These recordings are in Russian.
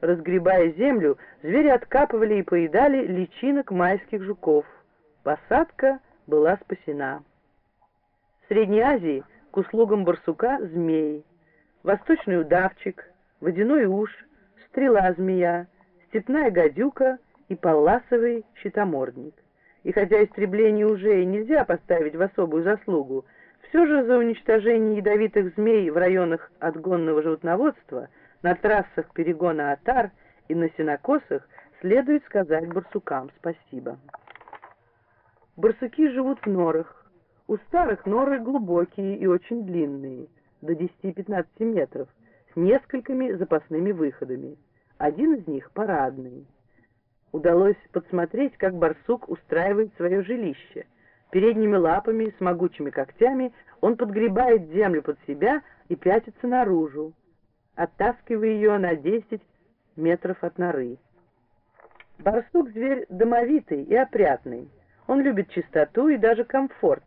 Разгребая землю, звери откапывали и поедали личинок майских жуков. Посадка была спасена. В Средней Азии к услугам барсука змеи, восточный удавчик, водяной уж, стрела-змея, степная гадюка и палласовый щитомордник. И хотя истребление уже нельзя поставить в особую заслугу, все же за уничтожение ядовитых змей в районах отгонного животноводства, на трассах перегона отар и на сенокосах следует сказать барсукам спасибо. Барсуки живут в норах. У старых норы глубокие и очень длинные, до 10-15 метров, с несколькими запасными выходами. Один из них парадный. Удалось подсмотреть, как барсук устраивает свое жилище. Передними лапами с могучими когтями он подгребает землю под себя и пятится наружу, оттаскивая ее на 10 метров от норы. Барсук — зверь домовитый и опрятный. Он любит чистоту и даже комфорт.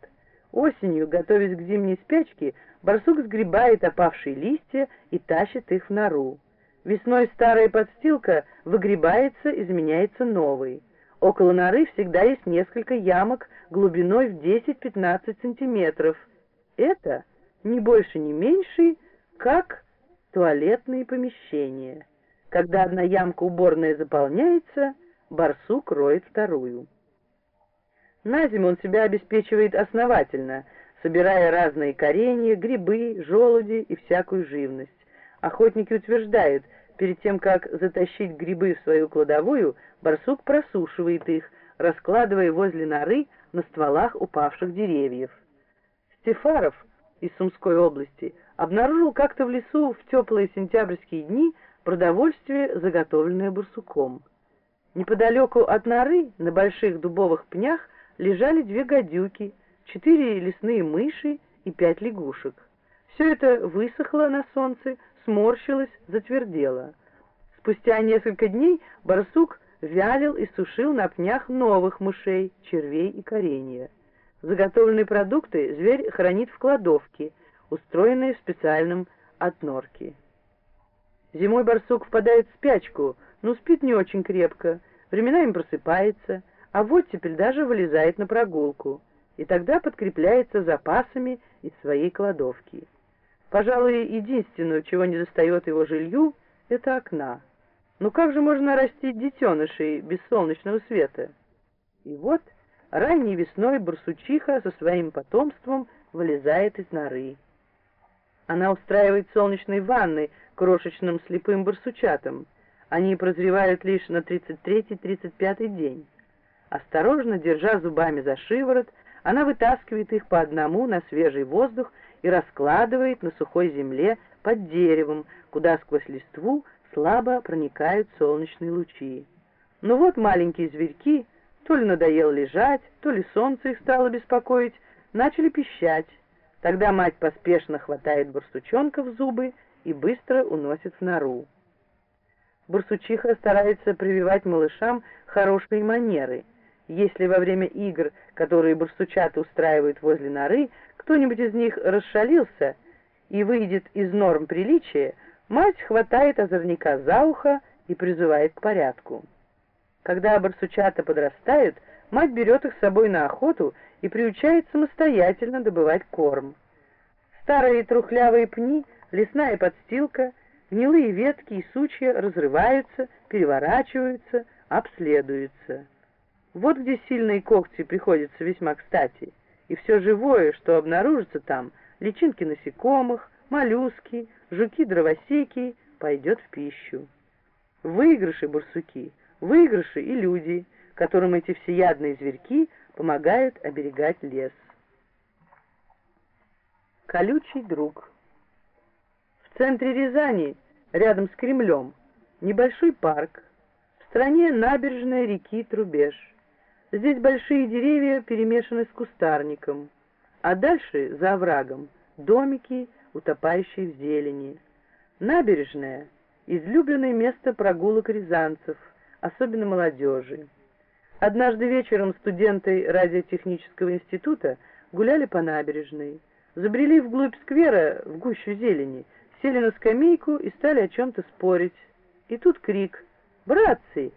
Осенью, готовясь к зимней спячке, барсук сгребает опавшие листья и тащит их в нору. Весной старая подстилка выгребается, изменяется новой. Около норы всегда есть несколько ямок глубиной в 10-15 сантиметров. Это не больше, не меньше, как туалетные помещения. Когда одна ямка уборная заполняется, барсук роет вторую. На зиму он себя обеспечивает основательно, собирая разные коренья, грибы, желуди и всякую живность. Охотники утверждают, перед тем, как затащить грибы в свою кладовую, барсук просушивает их, раскладывая возле норы на стволах упавших деревьев. Стефаров из Сумской области обнаружил как-то в лесу в теплые сентябрьские дни продовольствие, заготовленное барсуком. Неподалеку от норы на больших дубовых пнях лежали две гадюки, четыре лесные мыши и пять лягушек. Все это высохло на солнце, сморщилось, затвердело. Спустя несколько дней барсук вялил и сушил на пнях новых мышей, червей и коренья. Заготовленные продукты зверь хранит в кладовке, устроенной в специальном отнорке. Зимой барсук впадает в спячку, но спит не очень крепко, временами просыпается, а вот теперь даже вылезает на прогулку, и тогда подкрепляется запасами из своей кладовки. Пожалуй, единственное, чего не достает его жилью, это окна. Но как же можно растить детенышей без солнечного света? И вот ранней весной барсучиха со своим потомством вылезает из норы. Она устраивает солнечные ванны крошечным слепым барсучатам. Они прозревают лишь на 33-35 день. Осторожно, держа зубами за шиворот, она вытаскивает их по одному на свежий воздух и раскладывает на сухой земле под деревом, куда сквозь листву слабо проникают солнечные лучи. Ну вот маленькие зверьки, то ли надоело лежать, то ли солнце их стало беспокоить, начали пищать. Тогда мать поспешно хватает барсучонка в зубы и быстро уносит в нору. Барсучиха старается прививать малышам хорошие манеры. Если во время игр, которые барсучата устраивают возле норы, кто-нибудь из них расшалился и выйдет из норм приличия, мать хватает озорника за ухо и призывает к порядку. Когда барсучата подрастают, мать берет их с собой на охоту и приучает самостоятельно добывать корм. Старые трухлявые пни, лесная подстилка, гнилые ветки и сучья разрываются, переворачиваются, обследуются. Вот где сильные когти приходятся весьма кстати — и все живое, что обнаружится там, личинки насекомых, моллюски, жуки-дровосеки, пойдет в пищу. Выигрыши барсуки, выигрыши и люди, которым эти всеядные зверьки помогают оберегать лес. Колючий друг В центре Рязани, рядом с Кремлем, небольшой парк, в стране набережная реки Трубеж. Здесь большие деревья перемешаны с кустарником, а дальше, за оврагом, домики, утопающие в зелени. Набережная — излюбленное место прогулок рязанцев, особенно молодежи. Однажды вечером студенты радиотехнического института гуляли по набережной, забрели вглубь сквера, в гущу зелени, сели на скамейку и стали о чем-то спорить. И тут крик «Братцы!